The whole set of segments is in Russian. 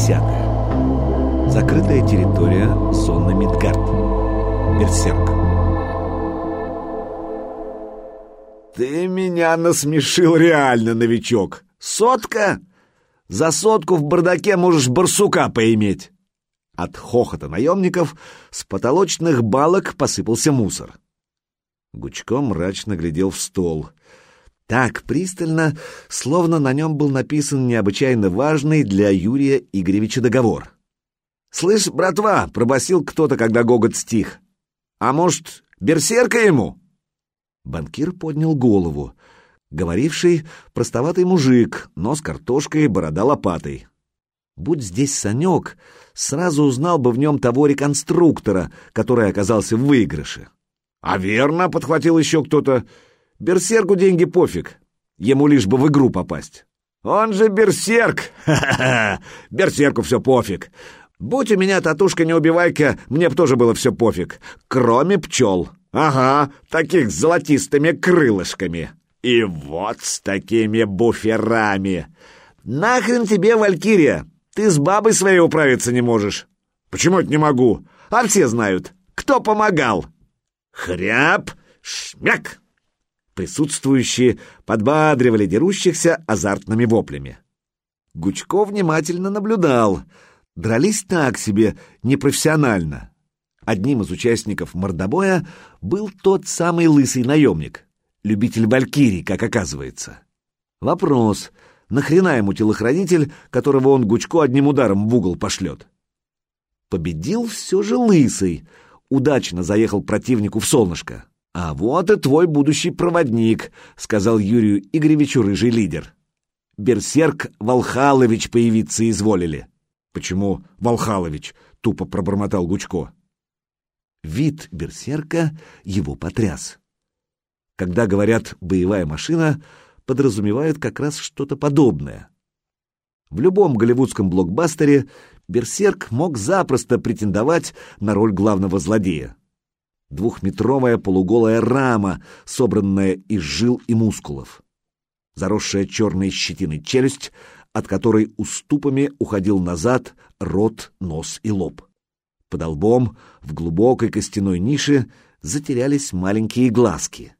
Десятое. Закрытая территория зоны Мидгард. Берсерк. «Ты меня насмешил реально, новичок! Сотка? За сотку в бардаке можешь барсука поиметь!» От хохота наемников с потолочных балок посыпался мусор. Гучко мрачно глядел в стол. Так пристально, словно на нем был написан необычайно важный для Юрия Игоревича договор. «Слышь, братва!» — пробасил кто-то, когда гогот стих. «А может, берсерка ему?» Банкир поднял голову. Говоривший — простоватый мужик, нос картошкой, борода лопатой. Будь здесь Санек, сразу узнал бы в нем того реконструктора, который оказался в выигрыше. «А верно!» — подхватил еще кто-то. «Берсерку деньги пофиг, ему лишь бы в игру попасть». «Он же берсерк! Ха-ха-ха! Берсерку все пофиг! Будь у меня татушка-неубивайка, мне б тоже было все пофиг, кроме пчел. Ага, таких с золотистыми крылышками. И вот с такими буферами. Нахрен тебе, Валькирия? Ты с бабой своей управиться не можешь. Почему это не могу? А все знают. Кто помогал? Хряп, шмяк. Присутствующие подбадривали дерущихся азартными воплями. Гучко внимательно наблюдал. Дрались так себе, непрофессионально. Одним из участников мордобоя был тот самый лысый наемник, любитель валькирий, как оказывается. Вопрос, нахрена ему телохранитель, которого он Гучко одним ударом в угол пошлет? Победил все же лысый, удачно заехал противнику в солнышко. «А вот и твой будущий проводник», — сказал Юрию Игоревичу рыжий лидер. «Берсерк Волхалович появиться изволили». «Почему Волхалович?» — тупо пробормотал Гучко. Вид берсерка его потряс. Когда говорят «боевая машина», подразумевают как раз что-то подобное. В любом голливудском блокбастере берсерк мог запросто претендовать на роль главного злодея. Двухметровая полуголая рама, собранная из жил и мускулов. Заросшая черной щетиной челюсть, от которой уступами уходил назад рот, нос и лоб. Под лбом, в глубокой костяной нише, затерялись маленькие глазки.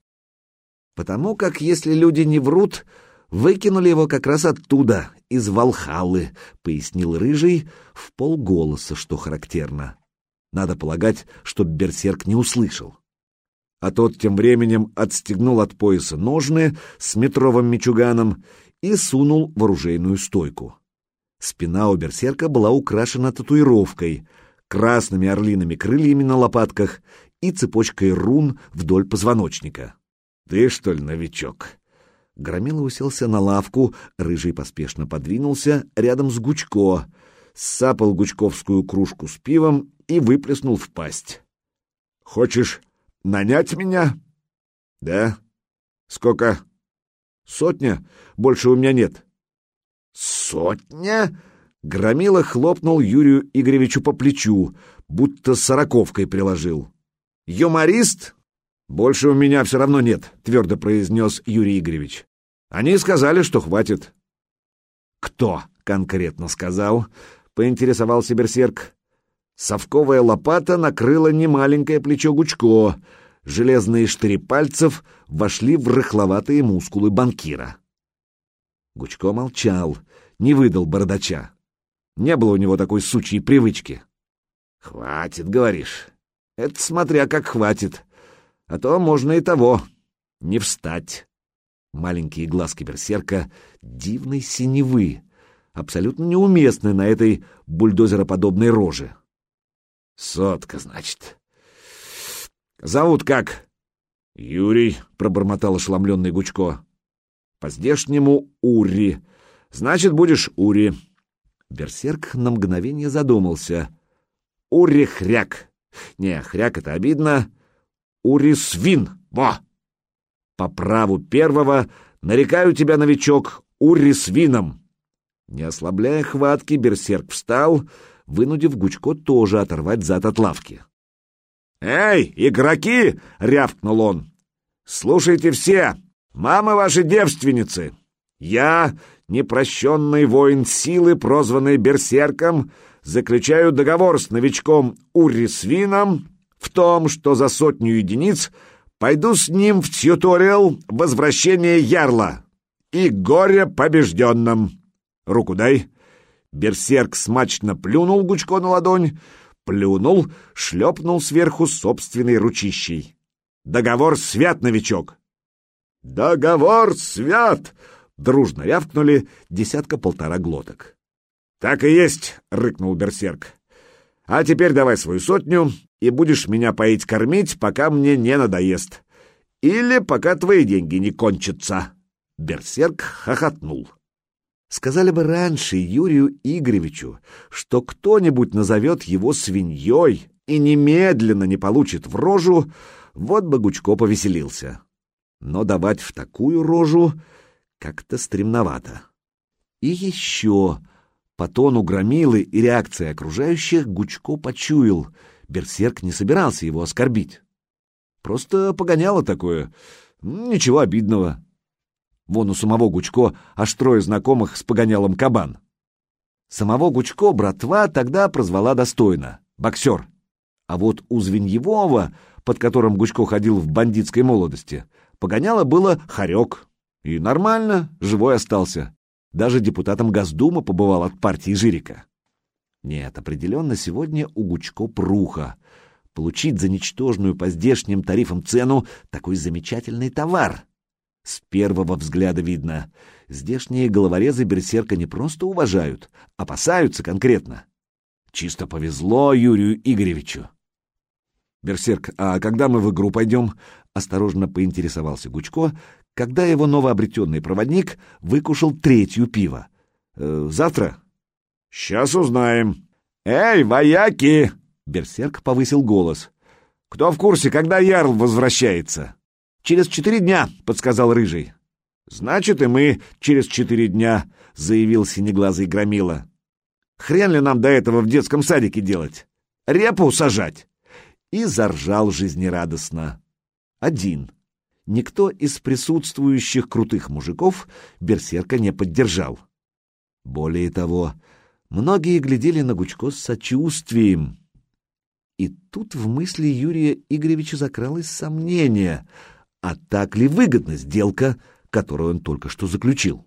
Потому как, если люди не врут, выкинули его как раз оттуда, из Валхалы, пояснил Рыжий в полголоса, что характерно. Надо полагать, чтоб берсерк не услышал. А тот тем временем отстегнул от пояса ножны с метровым мечуганом и сунул в оружейную стойку. Спина у берсерка была украшена татуировкой — красными орлиными крыльями на лопатках и цепочкой рун вдоль позвоночника. «Ты, что ли, новичок?» Громила уселся на лавку, рыжий поспешно подвинулся рядом с Гучко, сапал гучковскую кружку с пивом и выплеснул в пасть. «Хочешь нанять меня?» «Да. Сколько?» «Сотня. Больше у меня нет». «Сотня?» Громила хлопнул Юрию Игоревичу по плечу, будто сороковкой приложил. «Юморист? Больше у меня все равно нет», — твердо произнес Юрий Игоревич. «Они сказали, что хватит». «Кто?» — конкретно сказал, — поинтересовался берсерк. Совковая лопата накрыла немаленькое плечо Гучко. Железные штыри пальцев вошли в рыхловатые мускулы банкира. Гучко молчал, не выдал бородача. Не было у него такой сучьей привычки. «Хватит, говоришь. Это смотря как хватит. А то можно и того. Не встать». Маленькие глазки берсерка дивной синевы, абсолютно неуместны на этой бульдозероподобной роже. «Сотка, значит. Зовут как?» «Юрий», — пробормотал ошеломленный Гучко. «По-здешнему Ури. Значит, будешь Ури». Берсерк на мгновение задумался. «Ури хряк!» «Не, хряк — это обидно. Ури свин! Во!» «По праву первого нарекаю тебя, новичок, Ури свином!» Не ослабляя хватки, берсерк встал, вынудив Гучко тоже оторвать зад от лавки. «Эй, игроки!» — рявкнул он. «Слушайте все! Мамы ваши девственницы! Я непрощенный воин силы, прозванный Берсерком, заключаю договор с новичком Урисвином в том, что за сотню единиц пойду с ним в тьюториал «Возвращение Ярла» и «Горе побежденным». Руку дай. Берсерк смачно плюнул Гучко на ладонь, плюнул, шлепнул сверху собственной ручищей. «Договор свят, новичок!» «Договор свят!» — дружно рявкнули десятка-полтора глоток. «Так и есть!» — рыкнул Берсерк. «А теперь давай свою сотню, и будешь меня поить-кормить, пока мне не надоест. Или пока твои деньги не кончатся!» Берсерк хохотнул. Сказали бы раньше Юрию Игоревичу, что кто-нибудь назовет его свиньей и немедленно не получит в рожу, вот бы Гучко повеселился. Но давать в такую рожу как-то стремновато. И еще по тону громилы и реакции окружающих Гучко почуял, берсерк не собирался его оскорбить. Просто погоняло такое, ничего обидного. Вон у самого Гучко аж трое знакомых с погонялом кабан. Самого Гучко братва тогда прозвала достойно — боксер. А вот у Звеньевого, под которым Гучко ходил в бандитской молодости, погоняло было хорек. И нормально, живой остался. Даже депутатом Госдумы побывал от партии Жирика. Нет, определенно сегодня у Гучко пруха. Получить за ничтожную по здешним тарифам цену такой замечательный товар — с первого взгляда видно, здешние головорезы берсерка не просто уважают, опасаются конкретно. Чисто повезло Юрию Игоревичу. «Берсерк, а когда мы в игру пойдем?» — осторожно поинтересовался Гучко, когда его новообретенный проводник выкушал третью пиво. «Э, «Завтра?» «Сейчас узнаем». «Эй, вояки!» — Берсерк повысил голос. «Кто в курсе, когда Ярл возвращается?» «Через четыре дня», — подсказал Рыжий. «Значит, и мы через четыре дня», — заявил синеглазый Громила. «Хрен ли нам до этого в детском садике делать? Репу сажать?» И заржал жизнерадостно. Один. Никто из присутствующих крутых мужиков берсерка не поддержал. Более того, многие глядели на Гучко с сочувствием. И тут в мысли Юрия Игоревича закралось сомнение — а так ли выгодна сделка, которую он только что заключил.